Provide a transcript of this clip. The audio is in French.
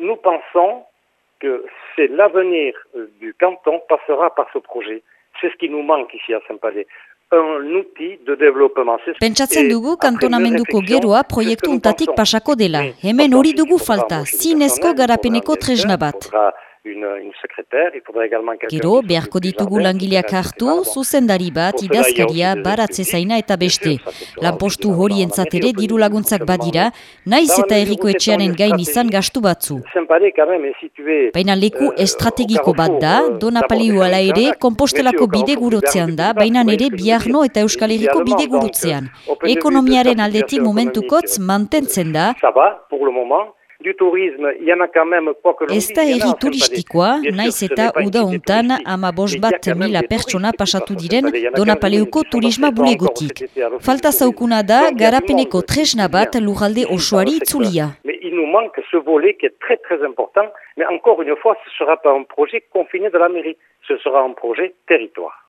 nous pensons que c'est l'avenir du canton passera par ce projet. C'est ce qui nous manque ici à Saint-Palais. Un outil de développement. Pentsatzen dugu kantonamenduko geroa proiektu untatik pasako dela. Hemen hori dugu falta, zinezko garapeneko tresna bat. Une, une secrétaire, il faudrait également Gero, beharko ditugu langileak hartu, zuzendari bat, idazkaria, baratze zaina eta beste. Lanpostu hori entzatere diru laguntzak badira, naiz eta erriko etxearen gain izan gastu batzu. Baina leku estrategiko bat da, dona paliu ala ere, kompostelako bide gurutzean da, baina nere biarno eta euskal herriko bide gurutzean. Ekonomiaren aldetik momentukotz mantentzen da, du tourisme, il y en a quand même quoi que Ez da erri turistikoa, naiz eta uda hontan ama bat mila pertsona pasatu diren Donapaleuko turisma bulegotik. Falta zaukuna da, garapeneko tresna bat lujalde osoari itzulia. Mais il nous manque ce volet qui est très très important, mais encore une fois, ce ne sera pas un projet confiné de la mairie, ce sera un projet territoire.